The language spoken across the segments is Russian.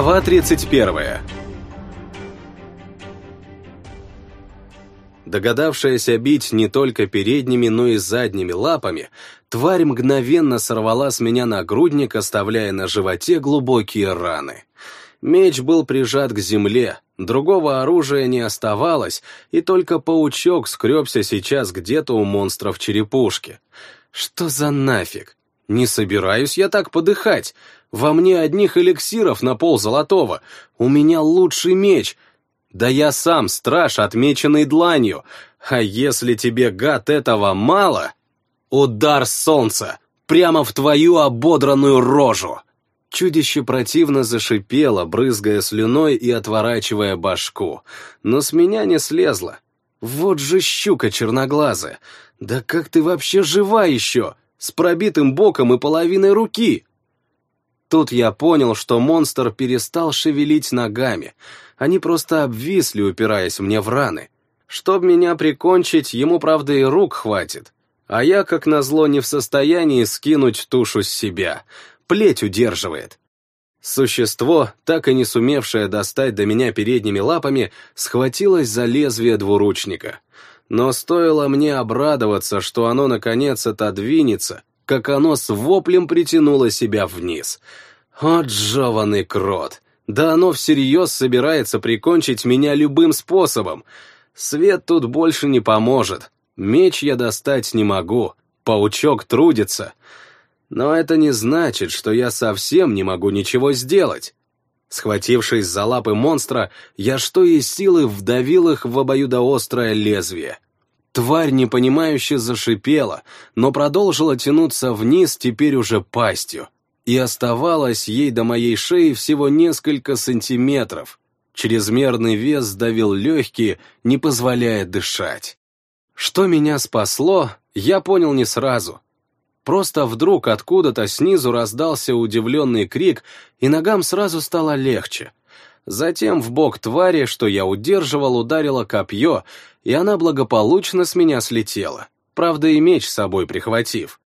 Глава 31 Догадавшаяся бить не только передними, но и задними лапами, тварь мгновенно сорвала с меня нагрудник, оставляя на животе глубокие раны. Меч был прижат к земле, другого оружия не оставалось, и только паучок скребся сейчас где-то у монстров черепушки. Что за нафиг? Не собираюсь я так подыхать. Во мне одних эликсиров на пол золотого. У меня лучший меч. Да я сам страж, отмеченный дланью. А если тебе, гад, этого мало... Удар солнца! Прямо в твою ободранную рожу! Чудище противно зашипело, брызгая слюной и отворачивая башку, но с меня не слезло. Вот же щука черноглазая! Да как ты вообще жива еще? С пробитым боком и половиной руки! Тут я понял, что монстр перестал шевелить ногами. Они просто обвисли, упираясь мне в раны. Чтоб меня прикончить, ему, правда, и рук хватит. А я, как назло, не в состоянии скинуть тушу с себя — плеть удерживает. Существо, так и не сумевшее достать до меня передними лапами, схватилось за лезвие двуручника. Но стоило мне обрадоваться, что оно наконец отодвинется, как оно с воплем притянуло себя вниз. О, крот! Да оно всерьез собирается прикончить меня любым способом. Свет тут больше не поможет. Меч я достать не могу. Паучок трудится. Но это не значит, что я совсем не могу ничего сделать. Схватившись за лапы монстра, я что из силы вдавил их в обоюдоострое лезвие. Тварь непонимающе зашипела, но продолжила тянуться вниз теперь уже пастью. И оставалось ей до моей шеи всего несколько сантиметров. Чрезмерный вес сдавил легкие, не позволяя дышать. Что меня спасло, я понял не сразу — Просто вдруг откуда-то снизу раздался удивленный крик, и ногам сразу стало легче. Затем в бок твари, что я удерживал, ударило копье, и она благополучно с меня слетела, правда и меч с собой прихватив.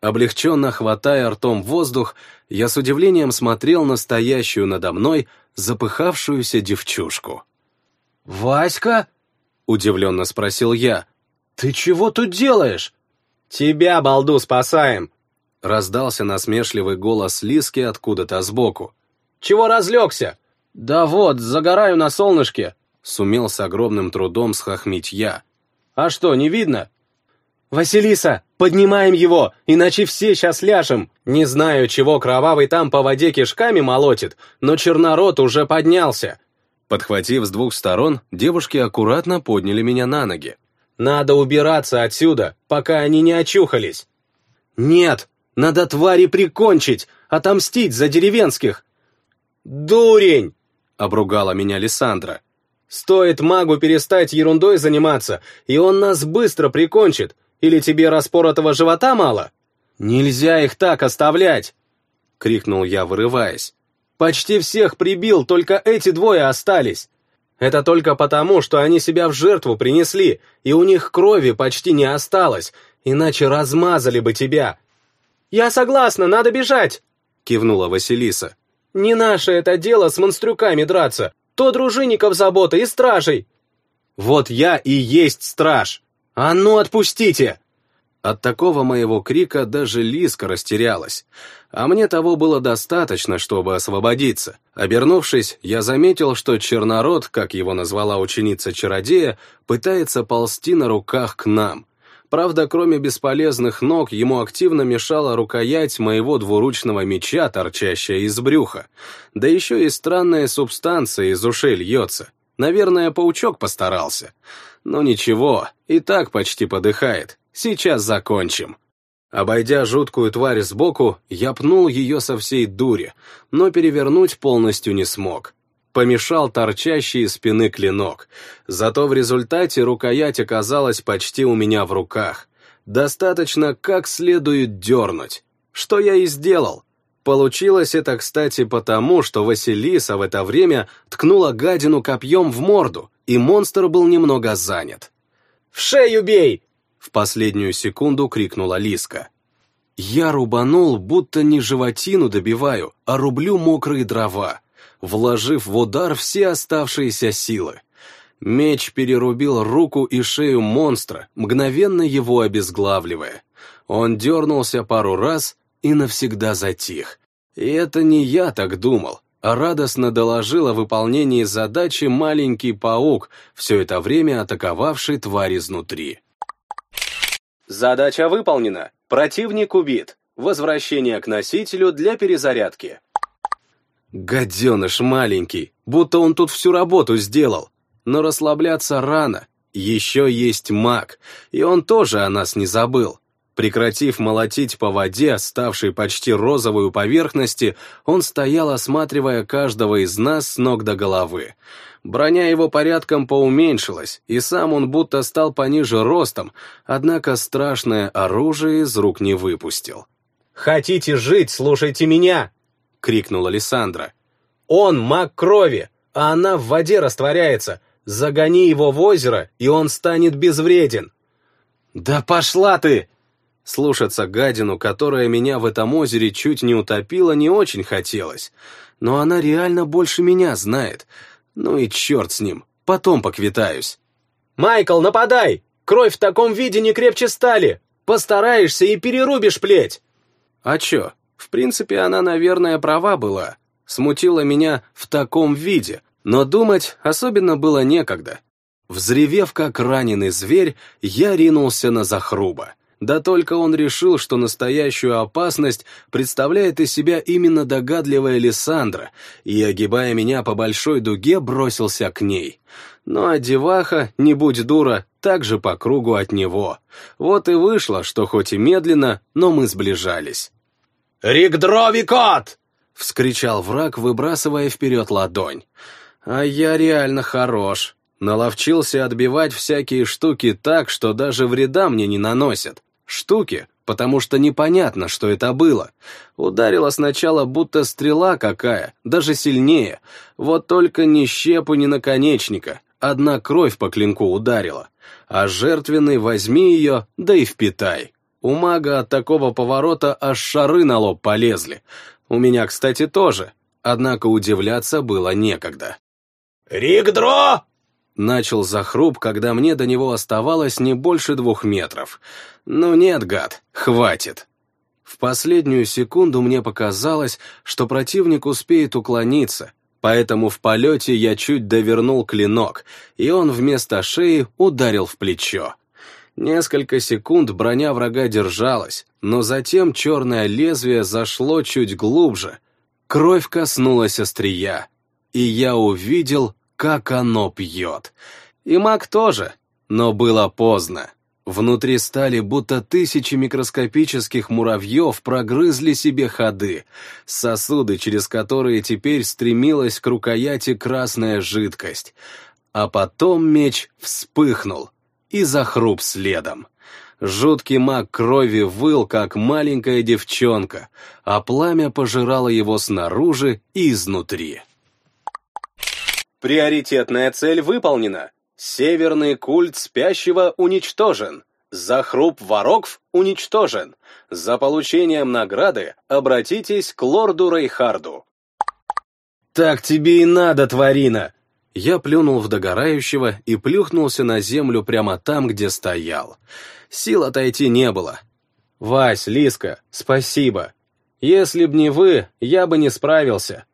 Облегченно хватая ртом воздух, я с удивлением смотрел на стоящую надо мной запыхавшуюся девчушку. «Васька?» — удивленно спросил я. «Ты чего тут делаешь?» «Тебя, балду, спасаем!» Раздался насмешливый голос Лиски откуда-то сбоку. «Чего разлегся?» «Да вот, загораю на солнышке!» Сумел с огромным трудом схохмить я. «А что, не видно?» «Василиса, поднимаем его, иначе все сейчас ляжем. Не знаю, чего кровавый там по воде кишками молотит, но чернорот уже поднялся». Подхватив с двух сторон, девушки аккуратно подняли меня на ноги. Надо убираться отсюда, пока они не очухались. Нет, надо твари прикончить, отомстить за деревенских. Дурень! Обругала меня Лиссандра. Стоит магу перестать ерундой заниматься, и он нас быстро прикончит. Или тебе распоротого живота мало? Нельзя их так оставлять! Крикнул я, вырываясь. Почти всех прибил, только эти двое остались. Это только потому, что они себя в жертву принесли, и у них крови почти не осталось, иначе размазали бы тебя. «Я согласна, надо бежать!» — кивнула Василиса. «Не наше это дело с монстрюками драться, то дружинников забота и стражей!» «Вот я и есть страж! А ну отпустите!» От такого моего крика даже Лиска растерялась. А мне того было достаточно, чтобы освободиться. Обернувшись, я заметил, что чернород, как его назвала ученица-чародея, пытается ползти на руках к нам. Правда, кроме бесполезных ног, ему активно мешала рукоять моего двуручного меча, торчащая из брюха. Да еще и странная субстанция из ушей льется. Наверное, паучок постарался. Но ничего, и так почти подыхает. Сейчас закончим. Обойдя жуткую тварь сбоку, я пнул ее со всей дури, но перевернуть полностью не смог. Помешал торчащий из спины клинок. Зато в результате рукоять оказалась почти у меня в руках. Достаточно как следует дернуть. Что я и сделал. Получилось это, кстати, потому, что Василиса в это время ткнула гадину копьем в морду, и монстр был немного занят. «В шею бей!» В последнюю секунду крикнула Лиска. Я рубанул, будто не животину добиваю, а рублю мокрые дрова. Вложив в удар все оставшиеся силы. Меч перерубил руку и шею монстра, мгновенно его обезглавливая. Он дернулся пару раз и навсегда затих. И это не я так думал, а радостно доложил о выполнении задачи маленький паук, все это время атаковавший тварь изнутри. Задача выполнена. Противник убит. Возвращение к носителю для перезарядки. Гаденыш маленький, будто он тут всю работу сделал. Но расслабляться рано. Еще есть маг, и он тоже о нас не забыл. Прекратив молотить по воде, ставшей почти розовой у поверхности, он стоял, осматривая каждого из нас с ног до головы. Броня его порядком поуменьшилась, и сам он будто стал пониже ростом, однако страшное оружие из рук не выпустил. «Хотите жить, слушайте меня!» — крикнула Лиссандра. «Он маг крови, а она в воде растворяется. Загони его в озеро, и он станет безвреден». «Да пошла ты!» Слушаться гадину, которая меня в этом озере чуть не утопила, не очень хотелось. Но она реально больше меня знает — ну и черт с ним, потом поквитаюсь. «Майкл, нападай! Кровь в таком виде не крепче стали! Постараешься и перерубишь плеть!» А чё, в принципе, она, наверное, права была. Смутила меня в таком виде, но думать особенно было некогда. Взревев, как раненый зверь, я ринулся на захруба. Да только он решил, что настоящую опасность представляет из себя именно догадливая Лиссандра, и, огибая меня по большой дуге, бросился к ней. Ну а деваха, не будь дура, также по кругу от него. Вот и вышло, что хоть и медленно, но мы сближались. «Ригдровикот!» — вскричал враг, выбрасывая вперед ладонь. «А я реально хорош. Наловчился отбивать всякие штуки так, что даже вреда мне не наносят. Штуки, потому что непонятно, что это было. Ударила сначала будто стрела какая, даже сильнее. Вот только ни щепу, ни наконечника. Одна кровь по клинку ударила. А жертвенный возьми ее, да и впитай. У мага от такого поворота аж шары на лоб полезли. У меня, кстати, тоже. Однако удивляться было некогда. «Ригдро!» Начал захруп, когда мне до него оставалось не больше двух метров. Ну нет, гад, хватит. В последнюю секунду мне показалось, что противник успеет уклониться, поэтому в полете я чуть довернул клинок, и он вместо шеи ударил в плечо. Несколько секунд броня врага держалась, но затем черное лезвие зашло чуть глубже. Кровь коснулась острия, и я увидел как оно пьет. И маг тоже, но было поздно. Внутри стали будто тысячи микроскопических муравьев прогрызли себе ходы, сосуды, через которые теперь стремилась к рукояти красная жидкость. А потом меч вспыхнул и захруп следом. Жуткий маг крови выл, как маленькая девчонка, а пламя пожирало его снаружи и изнутри. Приоритетная цель выполнена. Северный культ спящего уничтожен. Захруп ворогв уничтожен. За получением награды обратитесь к лорду Рейхарду. «Так тебе и надо, тварина!» Я плюнул в догорающего и плюхнулся на землю прямо там, где стоял. Сил отойти не было. «Вась, Лиска, спасибо. Если б не вы, я бы не справился».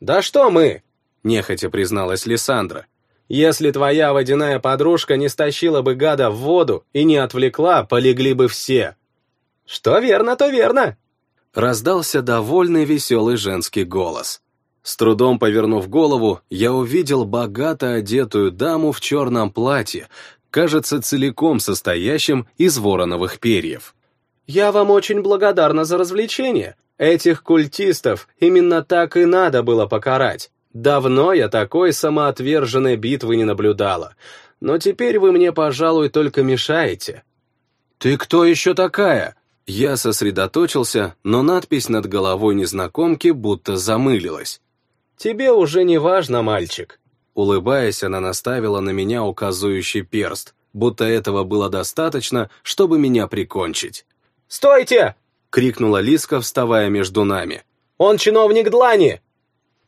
«Да что мы?» — нехотя призналась Лиссандра. «Если твоя водяная подружка не стащила бы гада в воду и не отвлекла, полегли бы все». «Что верно, то верно», — раздался довольный веселый женский голос. С трудом повернув голову, я увидел богато одетую даму в черном платье, кажется, целиком состоящим из вороновых перьев. «Я вам очень благодарна за развлечение. Этих культистов именно так и надо было покарать. Давно я такой самоотверженной битвы не наблюдала, но теперь вы мне, пожалуй, только мешаете». «Ты кто еще такая?» Я сосредоточился, но надпись над головой незнакомки будто замылилась. «Тебе уже не важно, мальчик». Улыбаясь, она наставила на меня указующий перст, будто этого было достаточно, чтобы меня прикончить. «Стойте!» — крикнула Лиска, вставая между нами. «Он чиновник Длани!»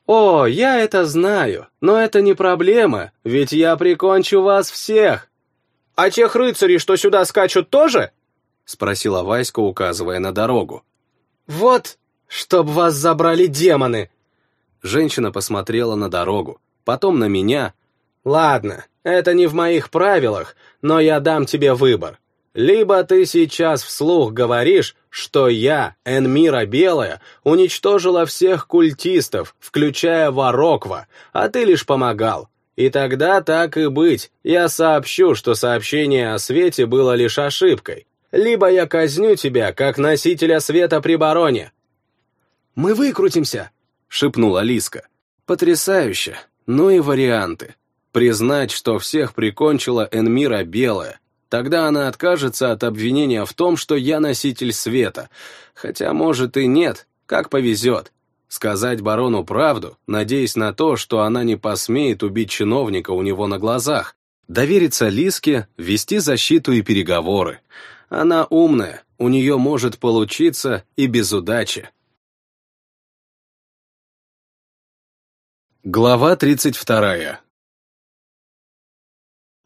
«О, я это знаю, но это не проблема, ведь я прикончу вас всех!» «А тех рыцарей, что сюда скачут, тоже?» — спросила Васька, указывая на дорогу. «Вот, чтоб вас забрали демоны!» Женщина посмотрела на дорогу, потом на меня. «Ладно, это не в моих правилах, но я дам тебе выбор. Либо ты сейчас вслух говоришь, что я, Энмира Белая, уничтожила всех культистов, включая Вороква, а ты лишь помогал. И тогда так и быть, я сообщу, что сообщение о свете было лишь ошибкой. Либо я казню тебя, как носителя света при бароне. «Мы выкрутимся», — шепнула Лиска. «Потрясающе. Ну и варианты. Признать, что всех прикончила Энмира Белая, Тогда она откажется от обвинения в том, что я носитель света. Хотя, может, и нет, как повезет. Сказать барону правду, надеясь на то, что она не посмеет убить чиновника у него на глазах. Довериться Лиске, вести защиту и переговоры. Она умная, у нее может получиться и без удачи. Глава тридцать вторая.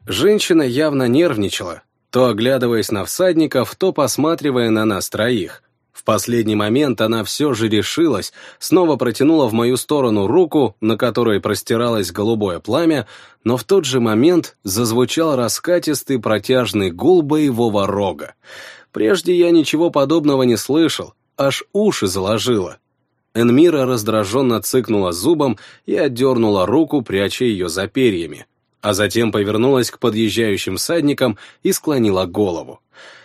Женщина явно нервничала, то оглядываясь на всадников, то посматривая на нас троих. В последний момент она все же решилась, снова протянула в мою сторону руку, на которой простиралось голубое пламя, но в тот же момент зазвучал раскатистый протяжный гул боевого рога. Прежде я ничего подобного не слышал, аж уши заложило. Энмира раздраженно цыкнула зубом и отдернула руку, пряча ее за перьями а затем повернулась к подъезжающим всадникам и склонила голову.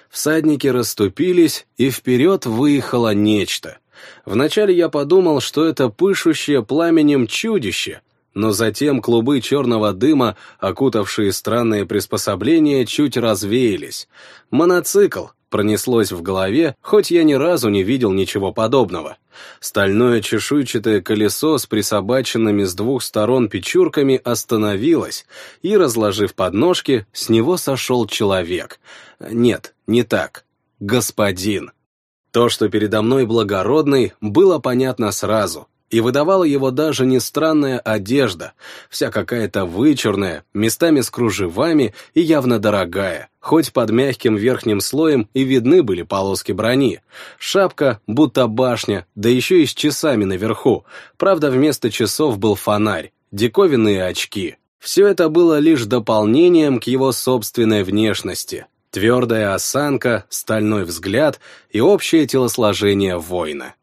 Всадники расступились, и вперед выехало нечто. Вначале я подумал, что это пышущее пламенем чудище, но затем клубы черного дыма, окутавшие странные приспособления, чуть развеялись. Моноцикл, пронеслось в голове, хоть я ни разу не видел ничего подобного. Стальное чешуйчатое колесо с присобаченными с двух сторон печурками остановилось, и, разложив подножки, с него сошел человек. Нет, не так. Господин. То, что передо мной благородный, было понятно сразу и выдавала его даже не странная одежда, вся какая-то вычурная, местами с кружевами и явно дорогая, хоть под мягким верхним слоем и видны были полоски брони. Шапка, будто башня, да еще и с часами наверху, правда вместо часов был фонарь, диковинные очки. Все это было лишь дополнением к его собственной внешности. Твердая осанка, стальной взгляд и общее телосложение воина.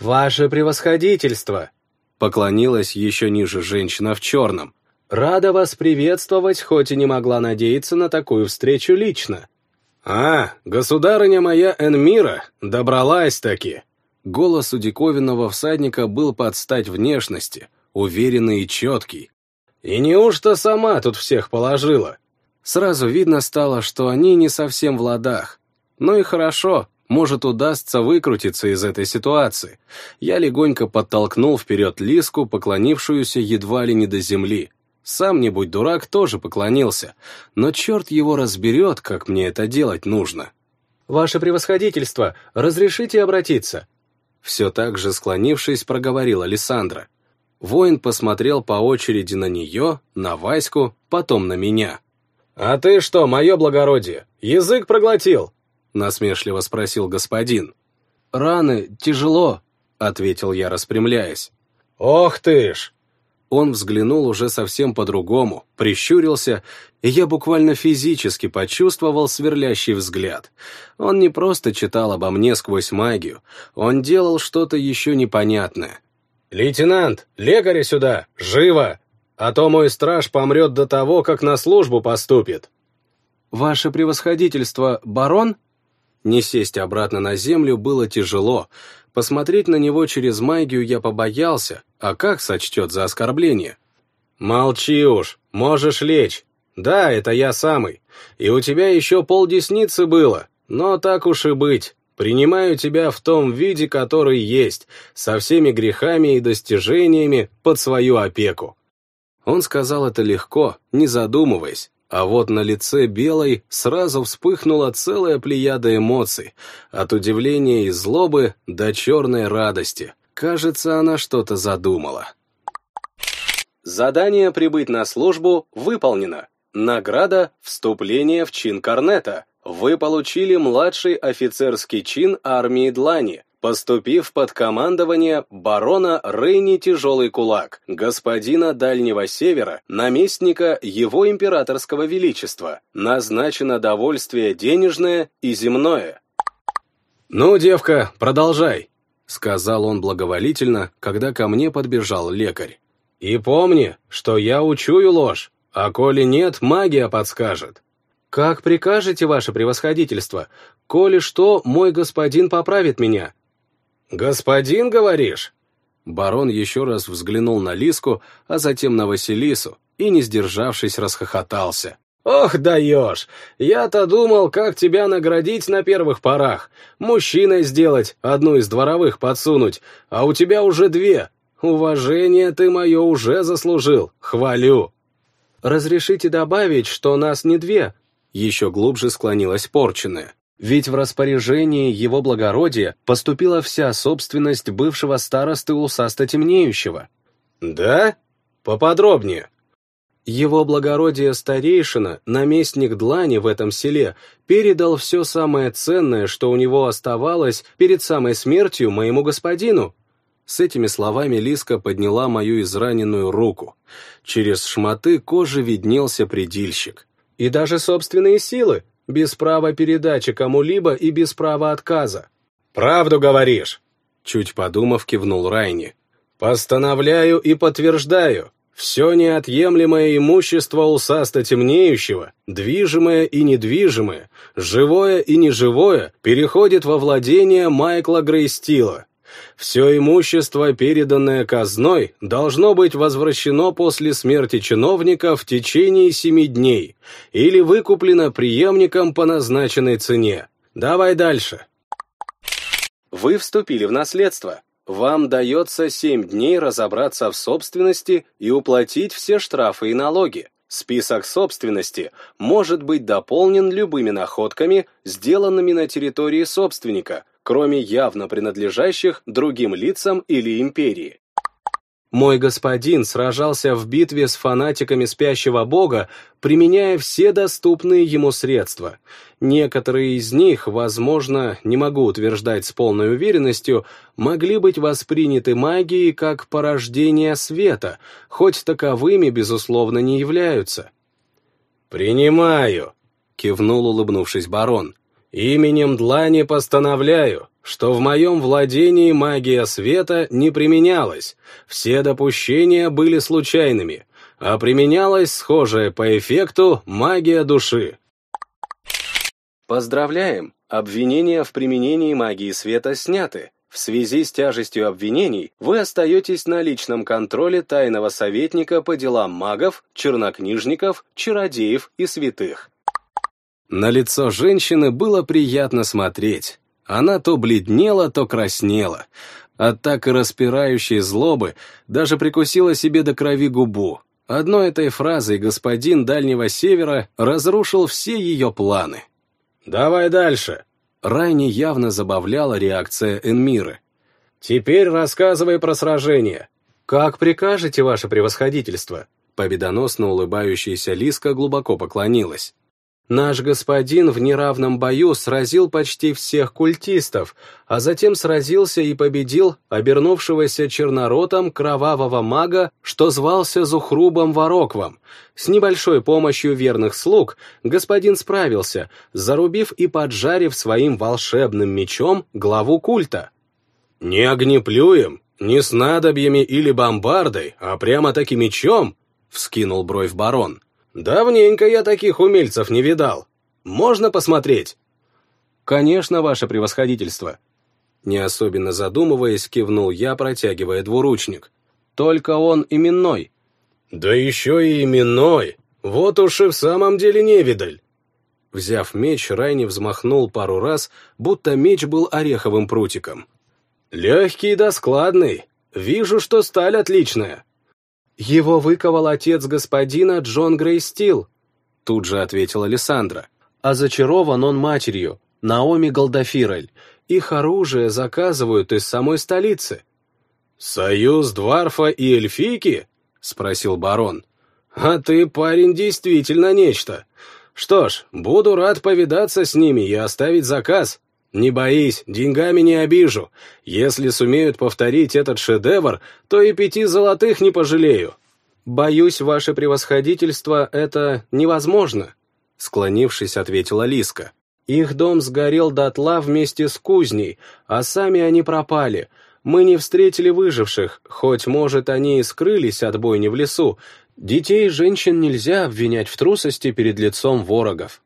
«Ваше превосходительство!» Поклонилась еще ниже женщина в черном. «Рада вас приветствовать, хоть и не могла надеяться на такую встречу лично». «А, государыня моя Энмира, добралась-таки!» Голос у диковинного всадника был под стать внешности, уверенный и четкий. «И неужто сама тут всех положила?» Сразу видно стало, что они не совсем в ладах. Ну и хорошо, может, удастся выкрутиться из этой ситуации. Я легонько подтолкнул вперед Лиску, поклонившуюся едва ли не до земли. Сам, не будь дурак, тоже поклонился. Но черт его разберет, как мне это делать нужно. «Ваше превосходительство, разрешите обратиться?» Все так же склонившись, проговорила Александра. Воин посмотрел по очереди на нее, на Ваську, потом на меня. «А ты что, мое благородие, язык проглотил?» — насмешливо спросил господин. «Раны, тяжело», — ответил я, распрямляясь. «Ох ты ж!» Он взглянул уже совсем по-другому, прищурился, и я буквально физически почувствовал сверлящий взгляд. Он не просто читал обо мне сквозь магию, он делал что-то еще непонятное. «Лейтенант, лекаря сюда! Живо! А то мой страж помрет до того, как на службу поступит!» «Ваше превосходительство, барон?» Не сесть обратно на землю было тяжело. Посмотреть на него через магию я побоялся, а как сочтет за оскорбление? «Молчи уж, можешь лечь. Да, это я самый. И у тебя еще полдесницы было, но так уж и быть. Принимаю тебя в том виде, который есть, со всеми грехами и достижениями под свою опеку». Он сказал это легко, не задумываясь, а вот на лице белой сразу вспыхнула целая плеяда эмоций, от удивления и злобы до черной радости. Кажется, она что-то задумала. Задание прибыть на службу выполнено. Награда – вступление в чин корнета. Вы получили младший офицерский чин армии Длани, поступив под командование барона Рейни Тяжелый Кулак, господина Дальнего Севера, наместника его императорского величества. Назначено довольствие денежное и земное. «Ну, девка, продолжай», — сказал он благоволительно, когда ко мне подбежал лекарь. «И помни, что я учую ложь. А коли нет, магия подскажет. Как прикажете, ваше превосходительство? Коли что, мой господин поправит меня. Господин, говоришь? Барон еще раз взглянул на Лиску, а затем на Василису, и, не сдержавшись, расхохотался. «Ох, даешь! Я-то думал, как тебя наградить на первых порах. Мужчиной сделать, одну из дворовых подсунуть, а у тебя уже две. Уважение ты мое уже заслужил, хвалю!» «Разрешите добавить, что нас не две?» Еще глубже склонилась порченная. Ведь в распоряжении его благородия поступила вся собственность бывшего старосты усаста темнеющего. «Да? Поподробнее». Его благородие старейшина, наместник Длани в этом селе, передал все самое ценное, что у него оставалось перед самой смертью моему господину, с этими словами Лиска подняла мою израненную руку. Через шматы кожи виднелся предильщик. И даже собственные силы, без права передачи кому-либо и без права отказа. «Правду говоришь!» Чуть подумав, кивнул Райни. «Постановляю и подтверждаю, все неотъемлемое имущество усаста темнеющего, движимое и недвижимое, живое и неживое, переходит во владение Майкла Грейстила, все имущество, переданное казной, должно быть возвращено после смерти чиновника в течение семи дней или выкуплено преемником по назначенной цене. Давай дальше. Вы вступили в наследство. Вам дается семь дней разобраться в собственности и уплатить все штрафы и налоги. Список собственности может быть дополнен любыми находками, сделанными на территории собственника, кроме явно принадлежащих другим лицам или империи. Мой господин сражался в битве с фанатиками спящего бога, применяя все доступные ему средства. Некоторые из них, возможно, не могу утверждать с полной уверенностью, могли быть восприняты магией как порождение света, хоть таковыми, безусловно, не являются. «Принимаю», — кивнул, улыбнувшись барон. Именем Длани постановляю, что в моем владении магия света не применялась, все допущения были случайными, а применялась схожая по эффекту магия души. Поздравляем! Обвинения в применении магии света сняты. В связи с тяжестью обвинений вы остаетесь на личном контроле тайного советника по делам магов, чернокнижников, чародеев и святых. На лицо женщины было приятно смотреть. Она то бледнела, то краснела. От так и распирающей злобы даже прикусила себе до крови губу. Одной этой фразой господин Дальнего Севера разрушил все ее планы. «Давай дальше!» Райни явно забавляла реакция Энмиры. «Теперь рассказывай про сражение». «Как прикажете, ваше превосходительство?» Победоносно улыбающаяся Лиска глубоко поклонилась. Наш господин в неравном бою сразил почти всех культистов, а затем сразился и победил обернувшегося черноротом кровавого мага, что звался Зухрубом Вороквом. С небольшой помощью верных слуг господин справился, зарубив и поджарив своим волшебным мечом главу культа. «Не огнеплюем, не снадобьями или бомбардой, а прямо-таки мечом?» — вскинул бровь барон. Давненько я таких умельцев не видал. Можно посмотреть?» «Конечно, ваше превосходительство». Не особенно задумываясь, кивнул я, протягивая двуручник. «Только он именной». «Да еще и именной! Вот уж и в самом деле невидаль!» Взяв меч, Райни взмахнул пару раз, будто меч был ореховым прутиком. «Легкий да складный. Вижу, что сталь отличная. «Его выковал отец господина Джон Грейстил», — тут же ответила Александра. «А зачарован он матерью, Наоми Голдафирель. Их оружие заказывают из самой столицы». «Союз Дварфа и Эльфики?» — спросил барон. «А ты, парень, действительно нечто. Что ж, буду рад повидаться с ними и оставить заказ. Не боись, деньгами не обижу. Если сумеют повторить этот шедевр, то и пяти золотых не пожалею». «Боюсь, ваше превосходительство, это невозможно», — склонившись, ответила Лиска. «Их дом сгорел дотла вместе с кузней, а сами они пропали. Мы не встретили выживших, хоть, может, они и скрылись от бойни в лесу. Детей и женщин нельзя обвинять в трусости перед лицом ворогов».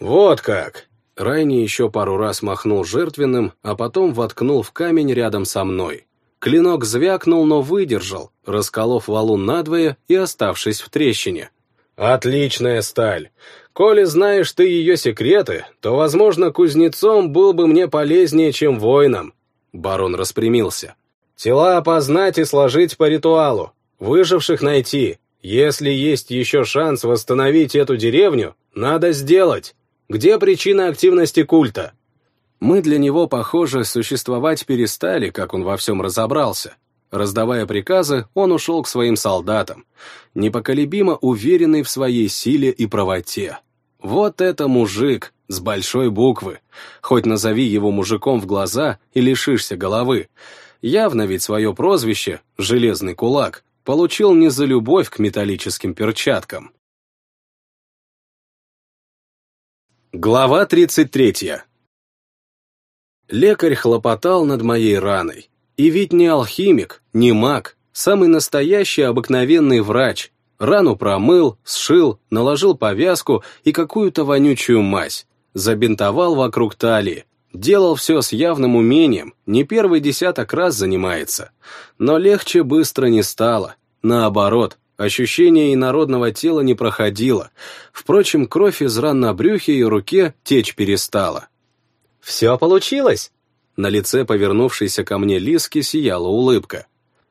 «Вот как!» Райни еще пару раз махнул жертвенным, а потом воткнул в камень рядом со мной. Клинок звякнул, но выдержал, расколов валун надвое и оставшись в трещине. «Отличная сталь! Коли знаешь ты ее секреты, то, возможно, кузнецом был бы мне полезнее, чем воином». Барон распрямился. «Тела опознать и сложить по ритуалу. Выживших найти. Если есть еще шанс восстановить эту деревню, надо сделать. Где причина активности культа?» Мы для него, похоже, существовать перестали, как он во всем разобрался. Раздавая приказы, он ушел к своим солдатам, непоколебимо уверенный в своей силе и правоте. Вот это мужик, с большой буквы. Хоть назови его мужиком в глаза и лишишься головы. Явно ведь свое прозвище, «Железный кулак», получил не за любовь к металлическим перчаткам. Глава тридцать третья. Лекарь хлопотал над моей раной. И ведь не алхимик, не маг, самый настоящий обыкновенный врач. Рану промыл, сшил, наложил повязку и какую-то вонючую мазь. Забинтовал вокруг талии. Делал все с явным умением, не первый десяток раз занимается. Но легче быстро не стало. Наоборот, ощущение инородного тела не проходило. Впрочем, кровь из ран на брюхе и руке течь перестала. «Все получилось!» На лице повернувшейся ко мне Лиски сияла улыбка.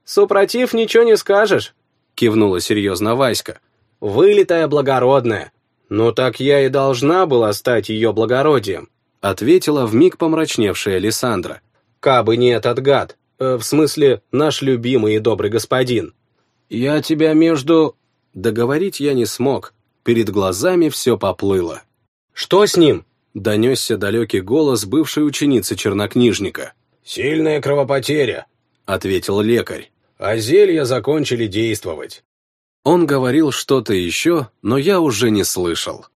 «Супротив ничего не скажешь», — кивнула серьезно Васька. «Вылитая благородная. Ну так я и должна была стать ее благородием», — ответила вмиг помрачневшая Лиссандра. «Кабы не этот гад, э, в смысле наш любимый и добрый господин». «Я тебя между...» Договорить я не смог. Перед глазами все поплыло. «Что с ним?» донесся далекий голос бывшей ученицы чернокнижника. «Сильная кровопотеря», — ответил лекарь. «А зелья закончили действовать». Он говорил что-то еще, но я уже не слышал.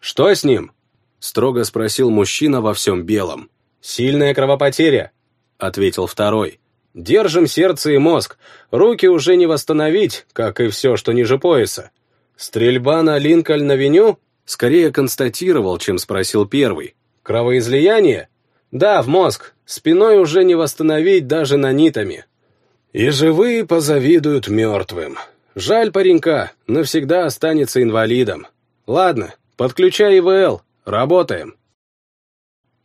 «Что с ним?» — строго спросил мужчина во всем белом. «Сильная кровопотеря», — ответил второй. «Держим сердце и мозг. Руки уже не восстановить, как и все, что ниже пояса. Стрельба на Линкольн-авеню Скорее констатировал, чем спросил первый. «Кровоизлияние?» «Да, в мозг. Спиной уже не восстановить даже нанитами». «И живые позавидуют мертвым. Жаль паренька, навсегда останется инвалидом. Ладно, подключай ИВЛ, работаем».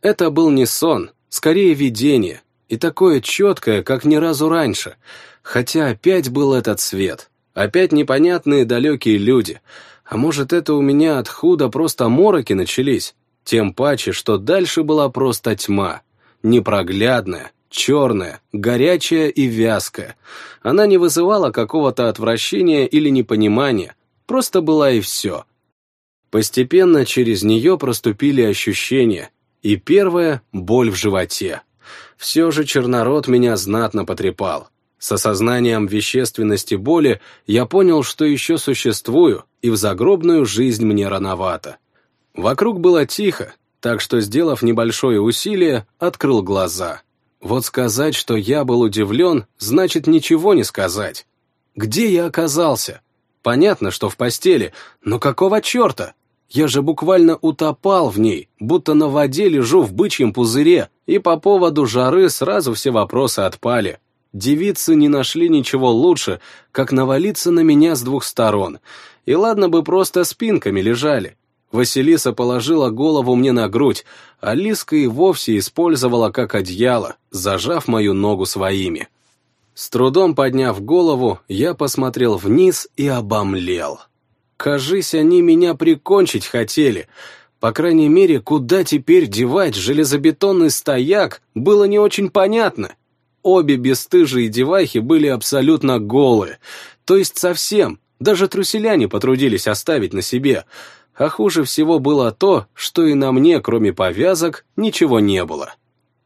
Это был не сон, скорее видение, и такое четкое, как ни разу раньше, хотя опять был этот свет, опять непонятные далекие люди — а может, это у меня от худа просто мороки начались? Тем паче, что дальше была просто тьма. Непроглядная, черная, горячая и вязкая. Она не вызывала какого-то отвращения или непонимания, просто была и все. Постепенно через нее проступили ощущения, и первое — боль в животе. Все же чернород меня знатно потрепал. С осознанием вещественности боли я понял, что еще существую, и в загробную жизнь мне рановато. Вокруг было тихо, так что, сделав небольшое усилие, открыл глаза. Вот сказать, что я был удивлен, значит ничего не сказать. Где я оказался? Понятно, что в постели, но какого черта? Я же буквально утопал в ней, будто на воде лежу в бычьем пузыре, и по поводу жары сразу все вопросы отпали девицы не нашли ничего лучше, как навалиться на меня с двух сторон. И ладно бы просто спинками лежали. Василиса положила голову мне на грудь, а Лиска и вовсе использовала как одеяло, зажав мою ногу своими. С трудом подняв голову, я посмотрел вниз и обомлел. Кажись, они меня прикончить хотели. По крайней мере, куда теперь девать железобетонный стояк, было не очень понятно. Обе бесстыжие девахи были абсолютно голые. То есть совсем, даже труселя не потрудились оставить на себе. А хуже всего было то, что и на мне, кроме повязок, ничего не было.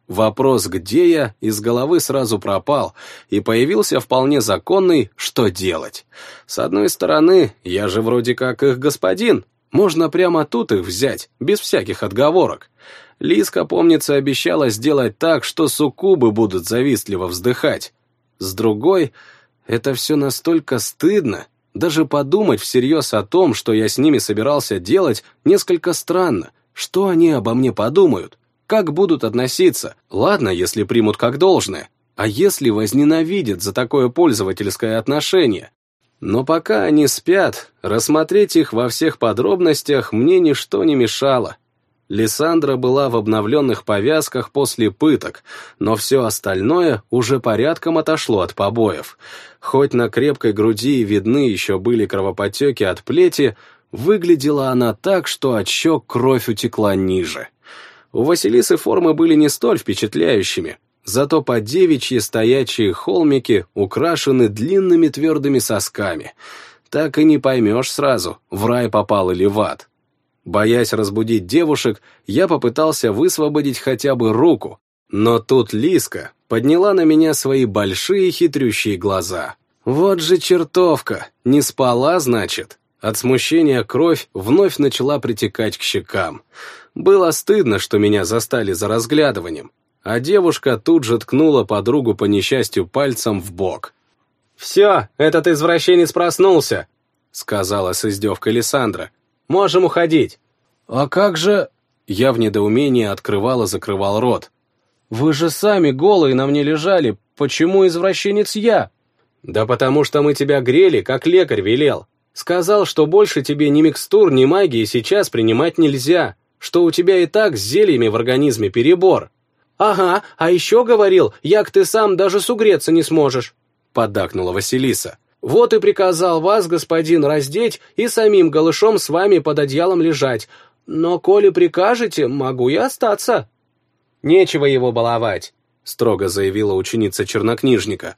Вопрос «где я?» из головы сразу пропал, и появился вполне законный «что делать?». С одной стороны, я же вроде как их господин, можно прямо тут их взять, без всяких отговорок. Лиска, помнится, обещала сделать так, что суккубы будут завистливо вздыхать. С другой, это все настолько стыдно, даже подумать всерьез о том, что я с ними собирался делать, несколько странно. Что они обо мне подумают? Как будут относиться? Ладно, если примут как должное. А если возненавидят за такое пользовательское отношение? Но пока они спят, рассмотреть их во всех подробностях мне ничто не мешало. Лиссандра была в обновленных повязках после пыток, но все остальное уже порядком отошло от побоев. Хоть на крепкой груди видны еще были кровопотеки от плети, выглядела она так, что от щек кровь утекла ниже. У Василисы формы были не столь впечатляющими, зато по девичьи стоячие холмики украшены длинными твердыми сосками. Так и не поймешь сразу, в рай попал или в ад. Боясь разбудить девушек, я попытался высвободить хотя бы руку, но тут Лиска подняла на меня свои большие хитрющие глаза. Вот же чертовка, не спала, значит? От смущения кровь вновь начала притекать к щекам. Было стыдно, что меня застали за разглядыванием, а девушка тут же ткнула подругу по несчастью пальцем в бок. «Все, этот извращенец проснулся», — сказала с издевкой Лиссандра. Можем уходить». «А как же...» Я в недоумении открывал и закрывал рот. «Вы же сами голые на мне лежали. Почему извращенец я?» «Да потому что мы тебя грели, как лекарь велел. Сказал, что больше тебе ни микстур, ни магии сейчас принимать нельзя, что у тебя и так с зельями в организме перебор». «Ага, а еще говорил, як ты сам даже сугреться не сможешь», — поддакнула Василиса. Вот и приказал вас, господин, раздеть и самим голышом с вами под одеялом лежать. Но коли прикажете, могу и остаться». «Нечего его баловать», — строго заявила ученица чернокнижника.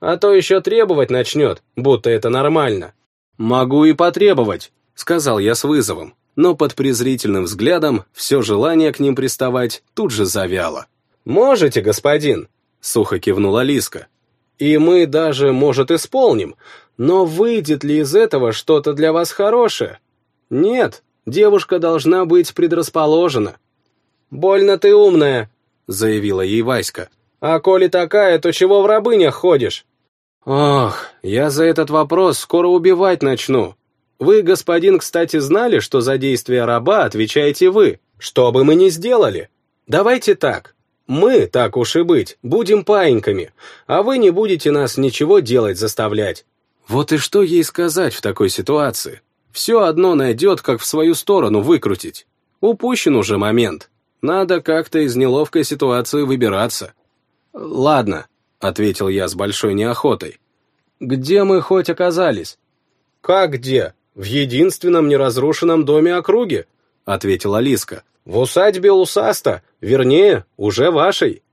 «А то еще требовать начнет, будто это нормально». «Могу и потребовать», — сказал я с вызовом, но под презрительным взглядом все желание к ним приставать тут же завяло. «Можете, господин», — сухо кивнула Лиска. И мы даже, может, исполним, но выйдет ли из этого что-то для вас хорошее? Нет, девушка должна быть предрасположена. «Больно ты умная», — заявила ей Васька. «А коли такая, то чего в рабынях ходишь?» «Ох, я за этот вопрос скоро убивать начну. Вы, господин, кстати, знали, что за действия раба отвечаете вы? Что бы мы ни сделали? Давайте так. Мы, так уж и быть, будем паиньками, а вы не будете нас ничего делать заставлять». Вот и что ей сказать в такой ситуации? Все одно найдет, как в свою сторону выкрутить. Упущен уже момент. Надо как-то из неловкой ситуации выбираться. «Ладно», — ответил я с большой неохотой. «Где мы хоть оказались?» «Как где? В единственном неразрушенном доме округи», — ответила Лиска. В усадьбе Усаста, вернее, уже вашей.